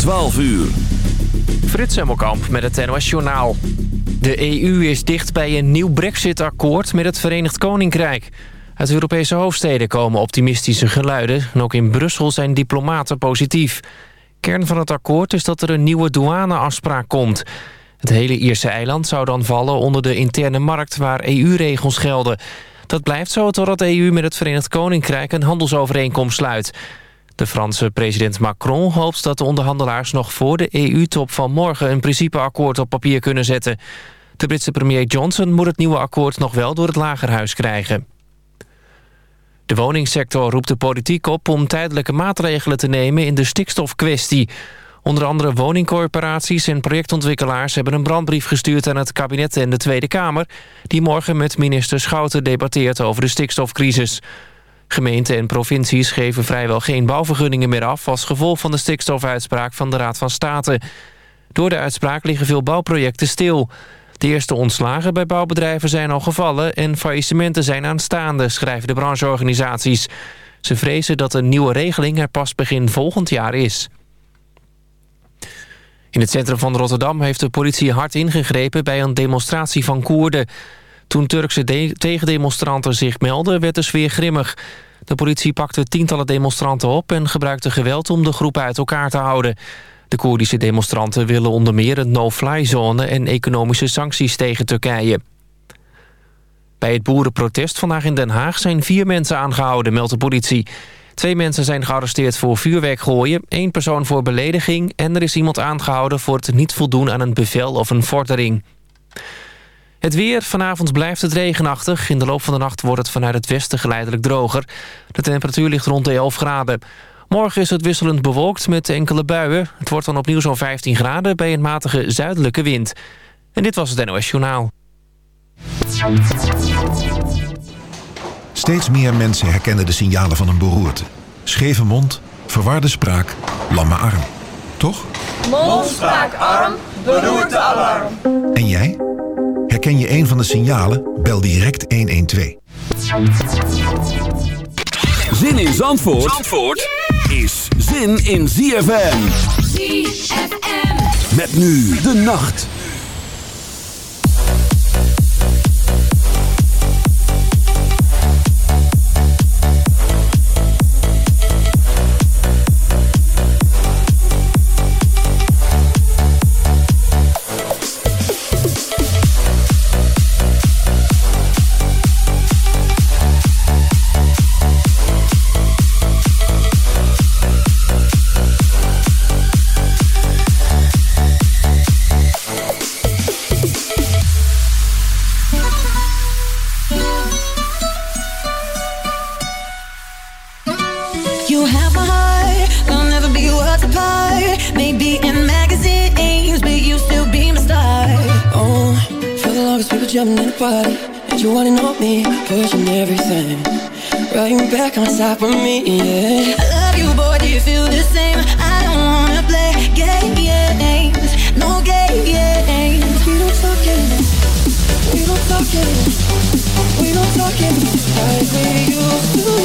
12 uur. Frits Hemmelkamp met het NOS Journaal. De EU is dicht bij een nieuw brexit-akkoord met het Verenigd Koninkrijk. Uit Europese hoofdsteden komen optimistische geluiden... en ook in Brussel zijn diplomaten positief. Kern van het akkoord is dat er een nieuwe douaneafspraak komt. Het hele Ierse eiland zou dan vallen onder de interne markt... waar EU-regels gelden. Dat blijft zo totdat de EU met het Verenigd Koninkrijk... een handelsovereenkomst sluit... De Franse president Macron hoopt dat de onderhandelaars nog voor de EU-top van morgen een principeakkoord op papier kunnen zetten. De Britse premier Johnson moet het nieuwe akkoord nog wel door het lagerhuis krijgen. De woningsector roept de politiek op om tijdelijke maatregelen te nemen in de stikstofkwestie. Onder andere woningcorporaties en projectontwikkelaars hebben een brandbrief gestuurd aan het kabinet en de Tweede Kamer, die morgen met minister Schouten debatteert over de stikstofcrisis. Gemeenten en provincies geven vrijwel geen bouwvergunningen meer af... als gevolg van de stikstofuitspraak van de Raad van State. Door de uitspraak liggen veel bouwprojecten stil. De eerste ontslagen bij bouwbedrijven zijn al gevallen... en faillissementen zijn aanstaande, schrijven de brancheorganisaties. Ze vrezen dat een nieuwe regeling er pas begin volgend jaar is. In het centrum van Rotterdam heeft de politie hard ingegrepen... bij een demonstratie van Koerden... Toen Turkse tegendemonstranten zich melden, werd de sfeer grimmig. De politie pakte tientallen demonstranten op... en gebruikte geweld om de groep uit elkaar te houden. De Koerdische demonstranten willen onder meer een no-fly-zone... en economische sancties tegen Turkije. Bij het boerenprotest vandaag in Den Haag zijn vier mensen aangehouden, meldt de politie. Twee mensen zijn gearresteerd voor vuurwerk gooien, één persoon voor belediging... en er is iemand aangehouden voor het niet voldoen aan een bevel of een vordering. Het weer. Vanavond blijft het regenachtig. In de loop van de nacht wordt het vanuit het westen geleidelijk droger. De temperatuur ligt rond de 11 graden. Morgen is het wisselend bewolkt met enkele buien. Het wordt dan opnieuw zo'n 15 graden bij een matige zuidelijke wind. En dit was het NOS Journaal. Steeds meer mensen herkennen de signalen van een beroerte. Scheve mond, verwarde spraak, lamme arm. Toch? Mond, spraak, arm, beroerte, alarm. En jij? Herken je een van de signalen? Bel direct 112. Zin in Zandvoort, Zandvoort is zin in ZFM. ZFM. Met nu de nacht. Body and you wanna know me Pushing everything. Right back on top of me, yeah. I love you, boy, do you feel the same? I don't wanna play games. No games. We don't talk games We don't talk games We don't talk games Like we used to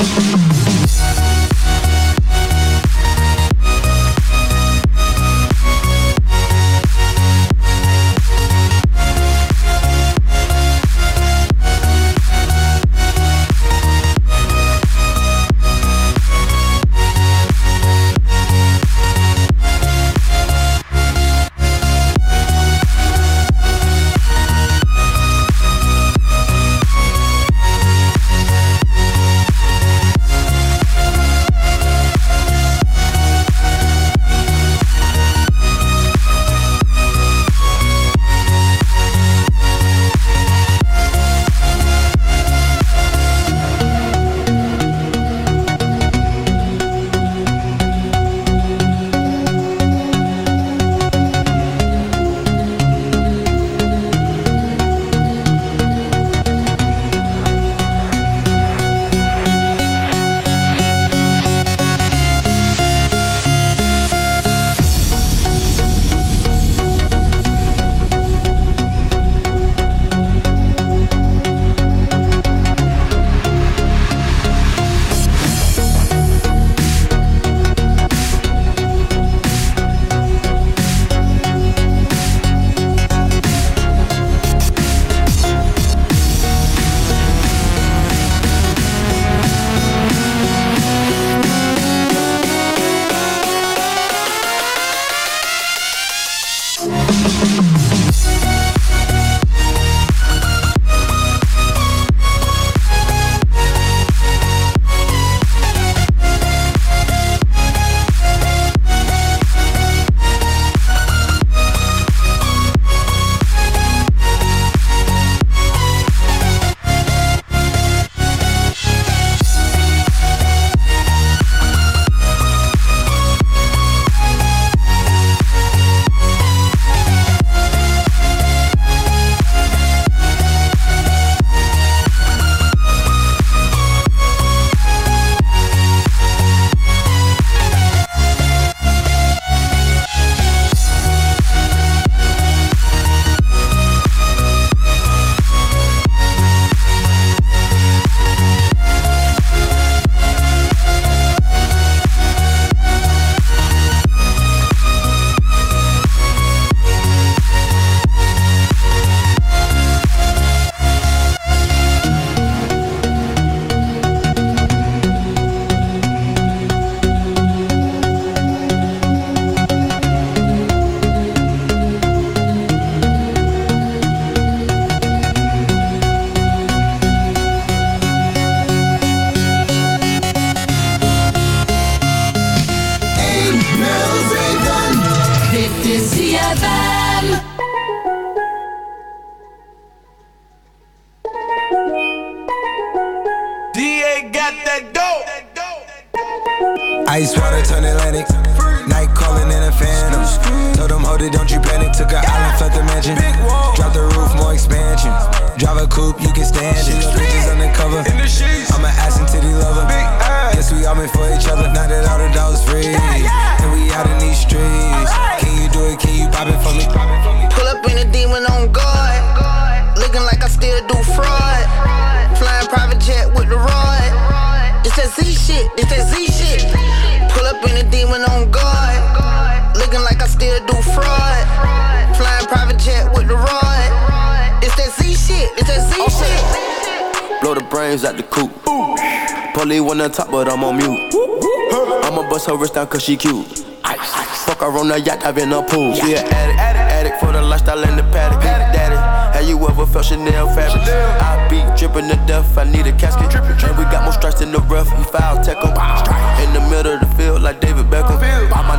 Música Blow the brains out the coop. Polly one on top, but I'm on mute. I'ma bust her wrist down cause she cute. Fuck her on the yacht, I've been a pool. She an addict, addict for the lifestyle and the paddock. Daddy, have you ever felt Chanel fabric? I be dripping to death, I need a casket. And we got more strikes in the rough, we foul tech 'em. In the middle of the field, like David Beckham. All my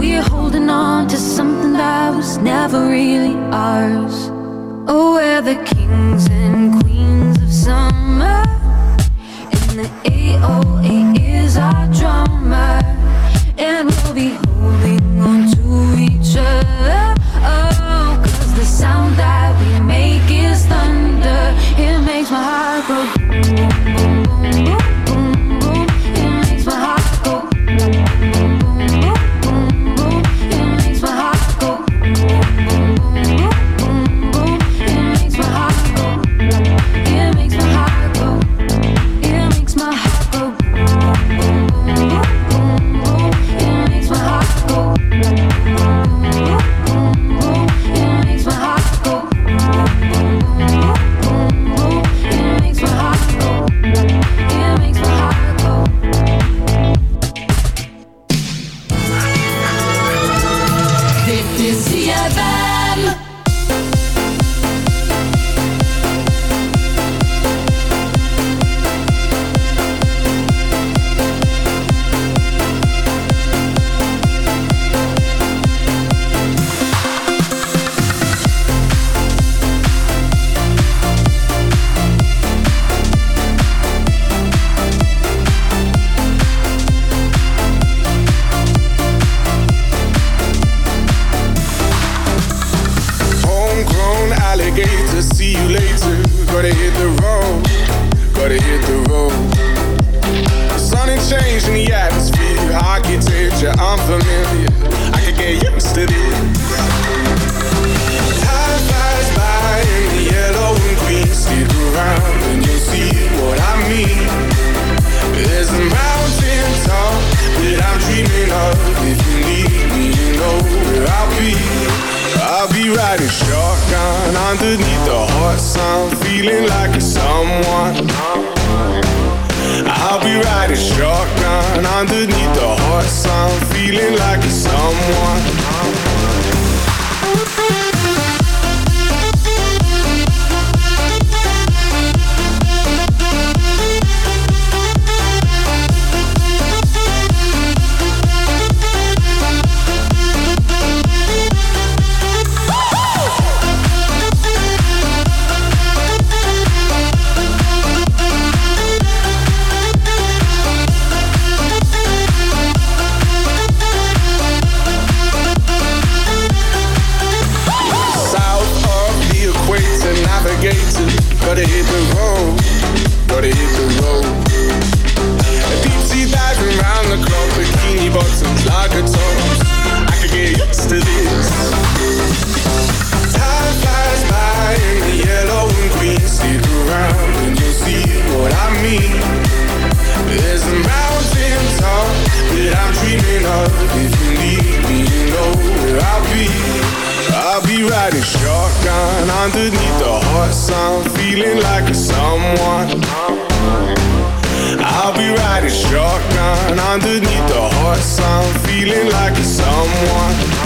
We're holding on to something that was never really ours. Oh, we're the kings and queens of summer. And the AOA is our drummer. Gotta hit the road, gotta hit the road. be riding shotgun underneath the hot sun, feeling like a someone. I'll be riding shotgun underneath the hot sun, feeling like a someone.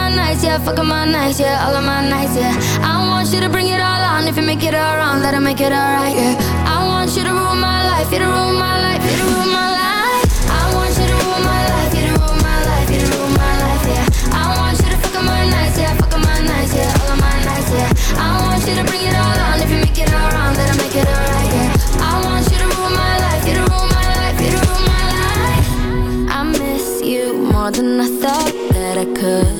my nights, yeah. Fucking my nights, yeah. All of my nights, yeah. I want you to bring it all on. If you make it all wrong, that'll make it alright, yeah. I want you to rule my life, you to rule my life, you to rule my life. I want you to rule my life, you to rule my life, you to rule my life, yeah. I want you to my nights, yeah. My nights, yeah. All of my nights, yeah. I want you to bring it all on. If you make it all wrong, make it alright, yeah. I want you to rule my life, you to rule my life, you to rule my life. I miss you more than I thought that I could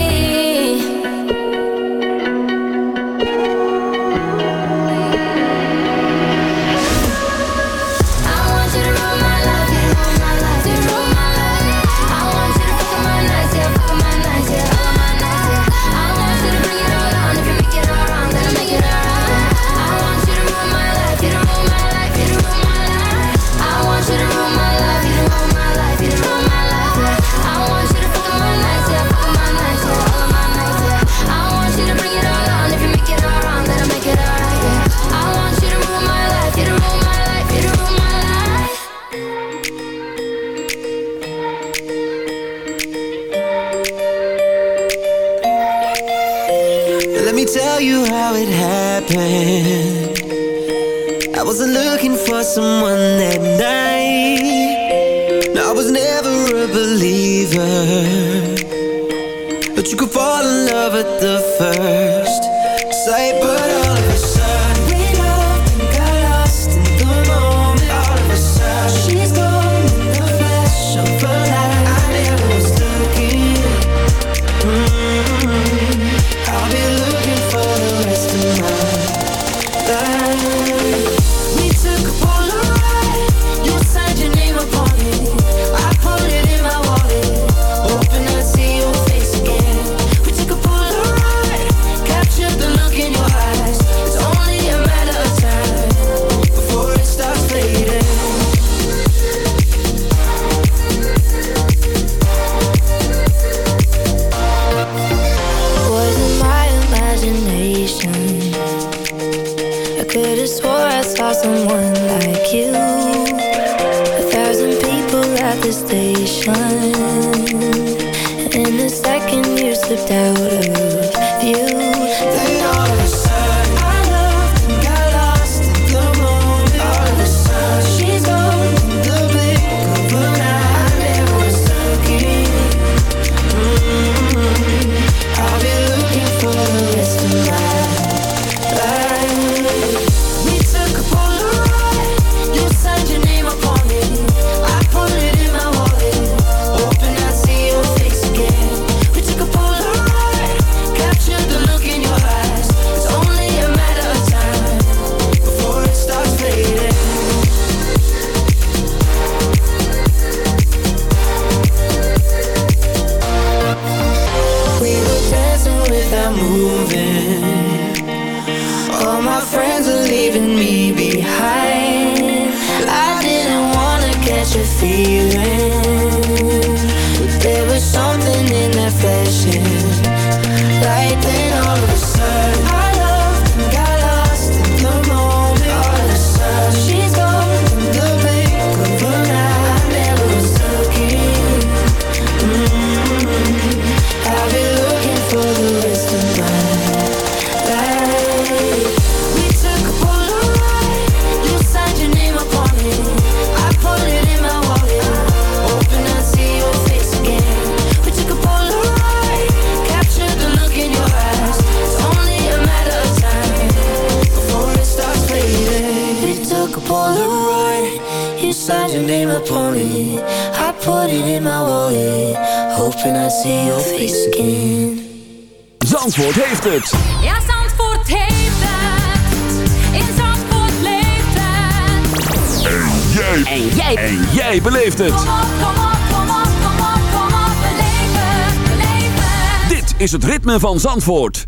Dit is het ritme van Zandvoort.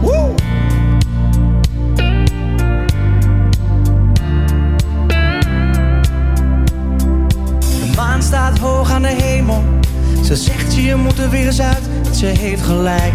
Woo! De maan staat hoog aan de hemel. Ze zegt je moet er weer eens uit. Ze heeft gelijk.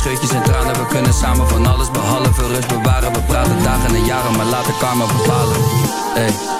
Schutjes en tranen. We kunnen samen van alles behalve rust bewaren. We praten dagen en jaren, maar laat de karma bepalen.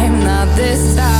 time, not this time.